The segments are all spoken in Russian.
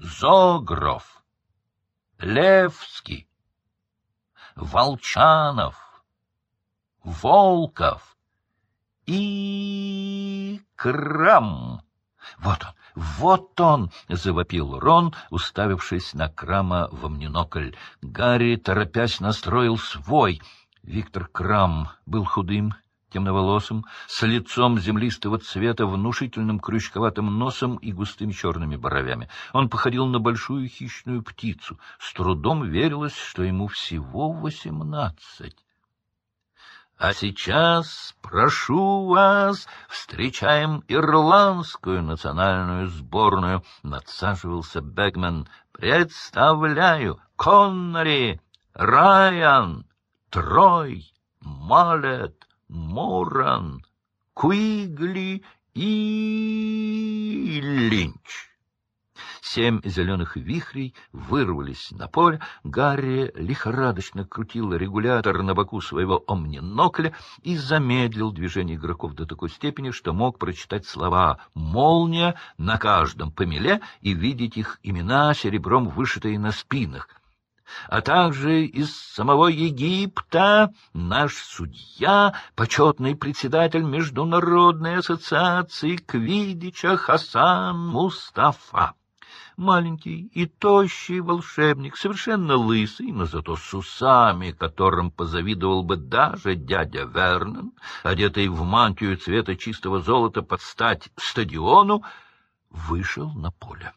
Зогров, Левский, Волчанов, Волков и Крам. Вот он, вот он! — завопил Рон, уставившись на Крама в амнинокль. Гарри, торопясь, настроил свой. Виктор Крам был худым, темноволосым, с лицом землистого цвета, внушительным крючковатым носом и густыми черными бровями. Он походил на большую хищную птицу. С трудом верилось, что ему всего восемнадцать. А сейчас, прошу вас, встречаем ирландскую национальную сборную. Надсаживался Бэгмен. Представляю, Коннори, Райан, Трой, Малет, Моран, Куигли и Линч. Семь зеленых вихрей вырвались на поле. Гарри лихорадочно крутил регулятор на боку своего омнинокля и замедлил движение игроков до такой степени, что мог прочитать слова «молния» на каждом помеле и видеть их имена серебром вышитые на спинах а также из самого Египта наш судья, почетный председатель Международной ассоциации Квидича Хасан Мустафа. Маленький и тощий волшебник, совершенно лысый, но зато с усами, которым позавидовал бы даже дядя Вернон, одетый в мантию цвета чистого золота под стать стадиону, вышел на поле.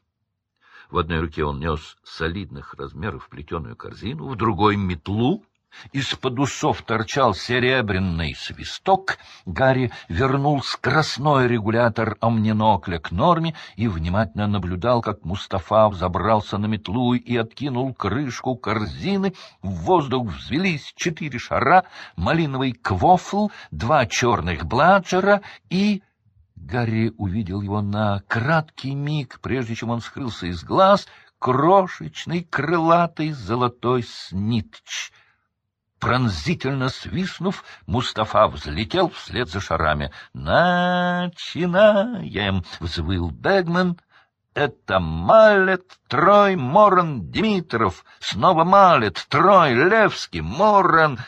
В одной руке он нес солидных размеров плетеную корзину, в другой — метлу. Из-под усов торчал серебряный свисток. Гарри вернул скоростной регулятор омнинокля к норме и внимательно наблюдал, как Мустафа взобрался на метлу и откинул крышку корзины. В воздух взвелись четыре шара, малиновый квофл, два черных бладжера и Гарри увидел его на краткий миг, прежде чем он скрылся из глаз, крошечный крылатый золотой снитч. Пронзительно свистнув, Мустафа взлетел вслед за шарами. «Начинаем!» — взвыл Бэгман. «Это Малет, Трой, Моран, Димитров, снова Малет, Трой, Левский, Моран...»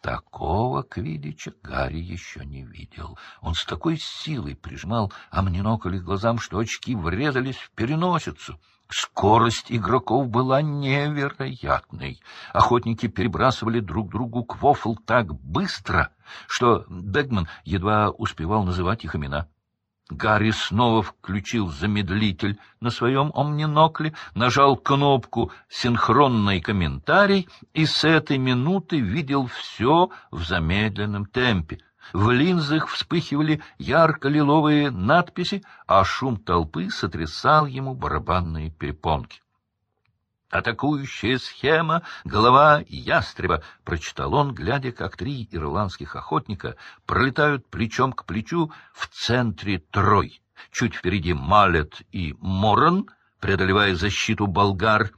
Такого квидича Гарри еще не видел. Он с такой силой прижимал амнинокль к глазам, что очки врезались в переносицу. Скорость игроков была невероятной. Охотники перебрасывали друг другу квофл так быстро, что Бегман едва успевал называть их имена. Гарри снова включил замедлитель на своем омнинокле, нажал кнопку «Синхронный комментарий» и с этой минуты видел все в замедленном темпе. В линзах вспыхивали ярко-лиловые надписи, а шум толпы сотрясал ему барабанные перепонки. «Атакующая схема, голова ястреба», — прочитал он, глядя, как три ирландских охотника пролетают плечом к плечу в центре трой. Чуть впереди Малет и Моран, преодолевая защиту болгар.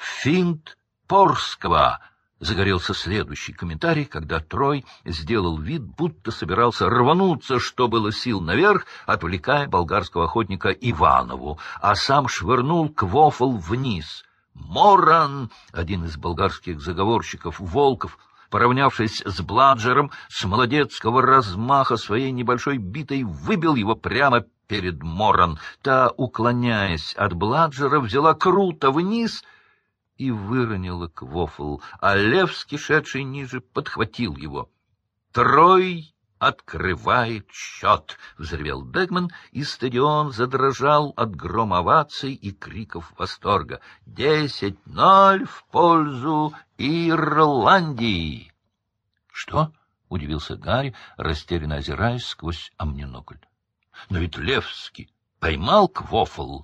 «Финт Порского», — загорелся следующий комментарий, когда Трой сделал вид, будто собирался рвануться, что было сил наверх, отвлекая болгарского охотника Иванову, а сам швырнул квофл вниз — Моран, один из болгарских заговорщиков, Волков, поравнявшись с Бладжером, с молодецкого размаха своей небольшой битой выбил его прямо перед Моран. Та, уклоняясь от Бладжера, взяла круто вниз и выронила квофл, а Левский, шедший ниже, подхватил его. Трой открывает счет! — взревел Бекман, и стадион задрожал от грома оваций и криков восторга. «Десять ноль в пользу Ирландии!» «Что?» — удивился Гарри, растерянно озираясь сквозь амнинокль. «Но ведь Левский поймал Квофл!»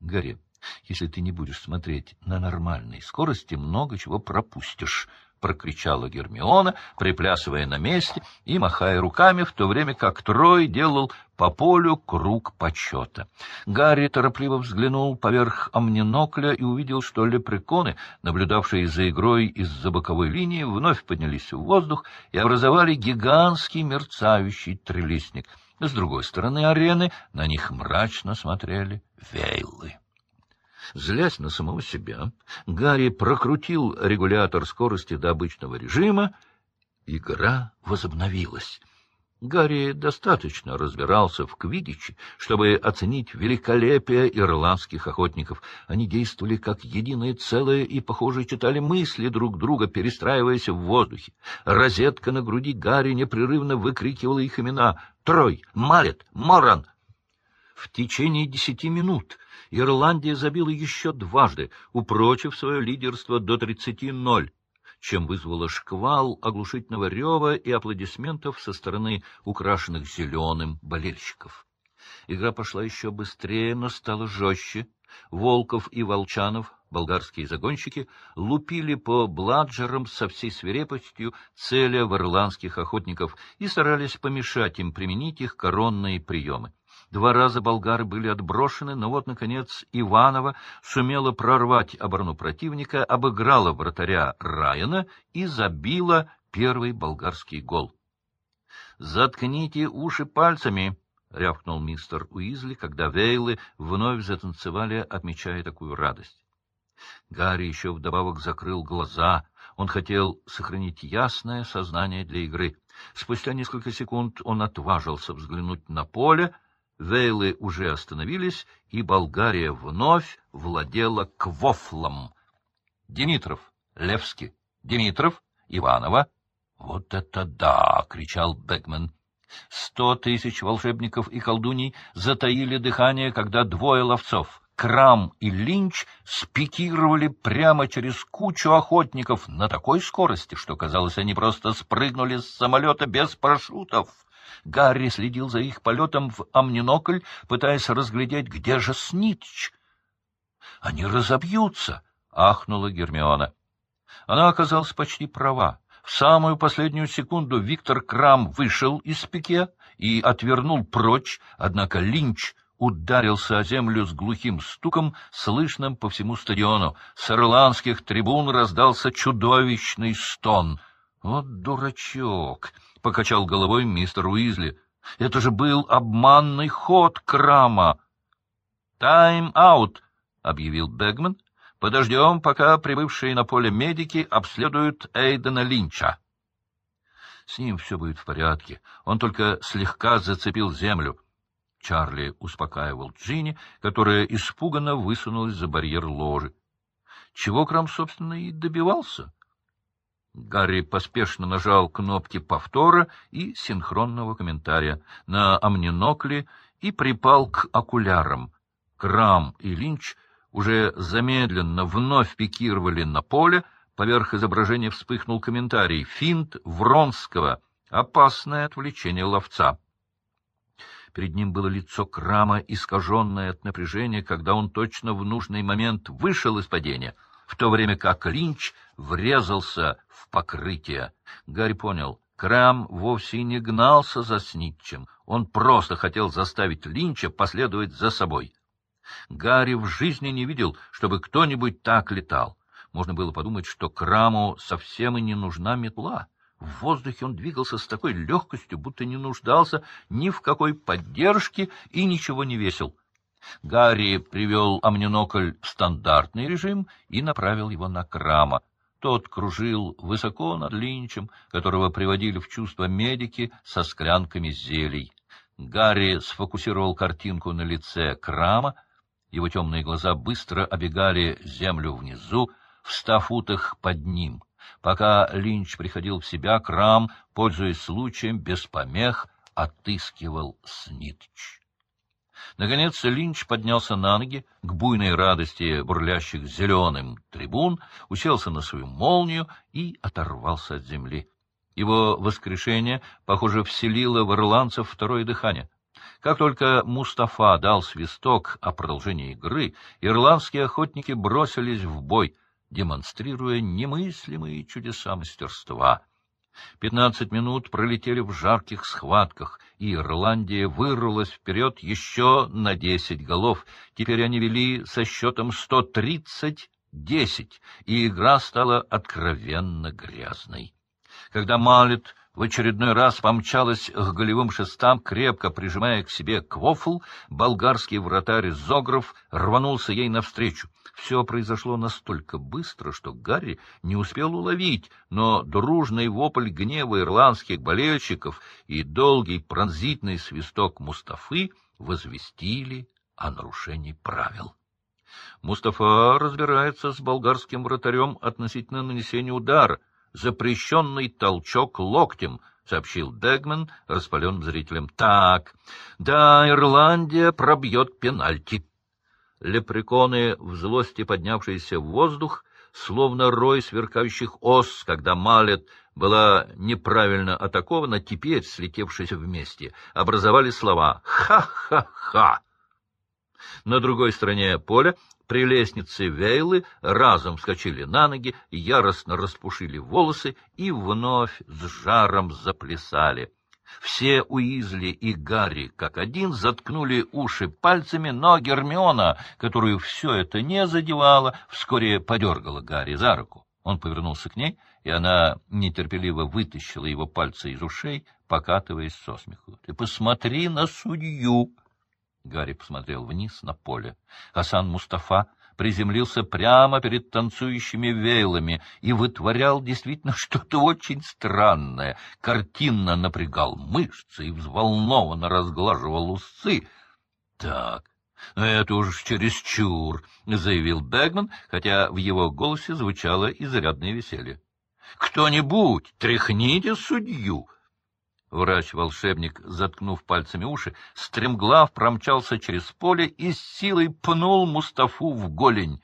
«Гарри, если ты не будешь смотреть на нормальной скорости, много чего пропустишь», — прокричала Гермиона, приплясывая на месте и махая руками, в то время как Трой делал по полю круг почета. Гарри торопливо взглянул поверх амнинокля и увидел, что лепреконы, наблюдавшие за игрой из-за боковой линии, вновь поднялись в воздух и образовали гигантский мерцающий трелистник. С другой стороны арены на них мрачно смотрели вейлы. Злясь на самого себя, Гарри прокрутил регулятор скорости до обычного режима. Игра возобновилась. Гарри достаточно разбирался в квидиче, чтобы оценить великолепие ирландских охотников. Они действовали как единое целое и, похоже, читали мысли друг друга, перестраиваясь в воздухе. Розетка на груди Гарри непрерывно выкрикивала их имена — Трой, Малет, Моран. В течение десяти минут Ирландия забила еще дважды, упрочив свое лидерство до тридцати ноль чем вызвало шквал оглушительного рева и аплодисментов со стороны украшенных зеленым болельщиков. Игра пошла еще быстрее, но стала жестче. Волков и Волчанов, болгарские загонщики, лупили по бладжерам со всей свирепостью, целя ирландских охотников, и старались помешать им применить их коронные приемы. Два раза болгары были отброшены, но вот, наконец, Иванова сумела прорвать оборону противника, обыграла вратаря Райана и забила первый болгарский гол. — Заткните уши пальцами! — рявкнул мистер Уизли, когда вейлы вновь затанцевали, отмечая такую радость. Гарри еще вдобавок закрыл глаза. Он хотел сохранить ясное сознание для игры. Спустя несколько секунд он отважился взглянуть на поле — Вейлы уже остановились, и Болгария вновь владела Квофлом. Димитров, Левский, Димитров, Иванова. — Вот это да! — кричал Бекман. Сто тысяч волшебников и колдуний затаили дыхание, когда двое ловцов, Крам и Линч, спикировали прямо через кучу охотников на такой скорости, что, казалось, они просто спрыгнули с самолета без парашютов. Гарри следил за их полетом в амнинокль, пытаясь разглядеть, где же Снитч. — Они разобьются! — ахнула Гермиона. Она оказалась почти права. В самую последнюю секунду Виктор Крам вышел из пике и отвернул прочь, однако Линч ударился о землю с глухим стуком, слышным по всему стадиону. С ирландских трибун раздался чудовищный стон. «Вот дурачок!» — покачал головой мистер Уизли. — Это же был обманный ход Крама. — Тайм-аут, — объявил Бегман. — Подождем, пока прибывшие на поле медики обследуют Эйдена Линча. С ним все будет в порядке. Он только слегка зацепил землю. Чарли успокаивал Джинни, которая испуганно высунулась за барьер ложи. Чего Крам, собственно, и добивался? — Гарри поспешно нажал кнопки повтора и синхронного комментария на амнинокле и припал к окулярам. Крам и Линч уже замедленно вновь пикировали на поле, поверх изображения вспыхнул комментарий «Финт Вронского. Опасное отвлечение ловца». Перед ним было лицо Крама, искаженное от напряжения, когда он точно в нужный момент вышел из падения — в то время как Линч врезался в покрытие. Гарри понял, Крам вовсе не гнался за Снитчем, он просто хотел заставить Линча последовать за собой. Гарри в жизни не видел, чтобы кто-нибудь так летал. Можно было подумать, что Краму совсем и не нужна метла. В воздухе он двигался с такой легкостью, будто не нуждался ни в какой поддержке и ничего не весил. Гарри привел амнинокль в стандартный режим и направил его на Крама. Тот кружил высоко над Линчем, которого приводили в чувство медики со склянками зелий. Гарри сфокусировал картинку на лице Крама. Его темные глаза быстро обегали землю внизу, в ста футах под ним. Пока Линч приходил в себя, Крам, пользуясь случаем, без помех отыскивал Снитч. Наконец Линч поднялся на ноги, к буйной радости бурлящих зеленым трибун, уселся на свою молнию и оторвался от земли. Его воскрешение, похоже, вселило в ирландцев второе дыхание. Как только Мустафа дал свисток о продолжении игры, ирландские охотники бросились в бой, демонстрируя немыслимые чудеса мастерства. Пятнадцать минут пролетели в жарких схватках, и Ирландия вырвалась вперед еще на десять голов. Теперь они вели со счетом сто тридцать десять, и игра стала откровенно грязной. Когда Малет в очередной раз помчалась к голевым шестам, крепко прижимая к себе квофл, болгарский вратарь Зогров рванулся ей навстречу. Все произошло настолько быстро, что Гарри не успел уловить, но дружный вопль гнева ирландских болельщиков и долгий пронзительный свисток Мустафы возвестили о нарушении правил. Мустафа разбирается с болгарским вратарем относительно нанесения удара — запрещенный толчок локтем, — сообщил Дегман распаленным зрителям. — Так, да, Ирландия пробьет пенальти. Лепреконы, в злости поднявшиеся в воздух, словно рой сверкающих ос, когда Малет была неправильно атакована, теперь, слетевшись вместе, образовали слова «Ха-ха-ха». На другой стороне поля при лестнице Вейлы разом вскочили на ноги, яростно распушили волосы и вновь с жаром заплясали. Все Уизли и Гарри, как один, заткнули уши пальцами, но Гермиона, которую все это не задевало, вскоре подергала Гарри за руку. Он повернулся к ней, и она нетерпеливо вытащила его пальцы из ушей, покатываясь со смеху. — Ты посмотри на судью! Гарри посмотрел вниз на поле. Хасан Мустафа приземлился прямо перед танцующими вейлами и вытворял действительно что-то очень странное. Картинно напрягал мышцы и взволнованно разглаживал усы. — Так, это уж чересчур, — заявил Бэгман, хотя в его голосе звучало изрядное веселье. — Кто-нибудь тряхните судью! — Врач-волшебник, заткнув пальцами уши, стремглав промчался через поле и с силой пнул Мустафу в голень.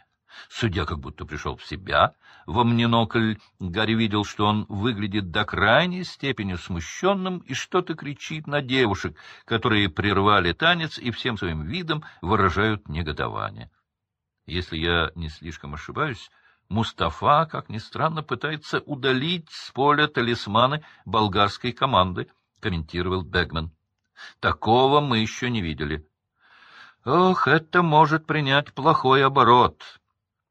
Судья как будто пришел в себя. Во монокль Гарри видел, что он выглядит до крайней степени смущенным и что-то кричит на девушек, которые прервали танец и всем своим видом выражают негодование. Если я не слишком ошибаюсь, Мустафа, как ни странно, пытается удалить с поля талисманы болгарской команды, — комментировал Бегман. — Такого мы еще не видели. Ох, это может принять плохой оборот.